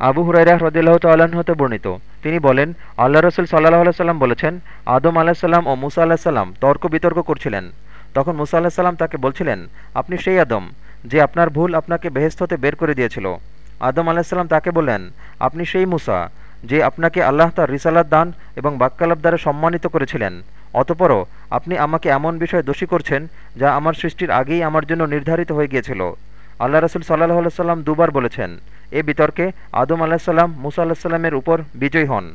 আবু হুরাইরাহ রদিল্লাহ তাল্লাহ্ন হতে বর্ণিত। তিনি বলেন, আল্লাহ রসুল সাল্লাহ আল্লাহ সাল্লাম বলেছেন, আদম আলাহ সাল্লাম ও মুসা আল্লাহ সাল্লাম তর্ক বিতর্ক করছিলেন। তখন মুসা আল্লাহ সাল্লাম তাকে বলছিলেন, আপনি সেই আদম, যে আপনার ভুল আপনাকে বেহেস্ত হতে বের করে দিয়েছিল। আদম আলাহিসাল্লাম তাকে বললেন, আপনি সেই মুসা, যে আপনাকে আল্লাহ তার রিসালাত দান এবং বাক্যালাপ দ্বারা সম্মানিত করেছিলেন। অতপরও আপনি আমাকে এমন বিষয়ে দোষী করছেন, যা আমার সৃষ্টির আগেই আমার জন্য নির্ধারিত হয়ে গিয়েছিল। আল্লাহ রসুল সাল্লাহ সাল্লাম দুবার বলেছেন এ বিতর্কে আদম আলাহিসাল্লাম মুসা আল্লাহ সাল্লামের উপর বিজয়ী হন।